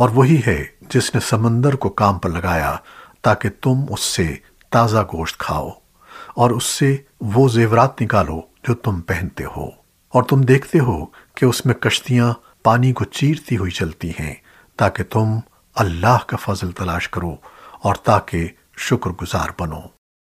और वही है जिसने समंदर को काम पर लगाया, ताकि तुम उससे ताज़ा गोश्त खाओ, और उससे वो जेवरात निकालो जो तुम पहनते हो। और तुम देखते हो कि उसमें कश्तियाँ पानी को चीरती हुई चलती हैं, ताकि तुम अल्लाह का फजल तलाश करो और ताकि शुक्रगुजार बनो।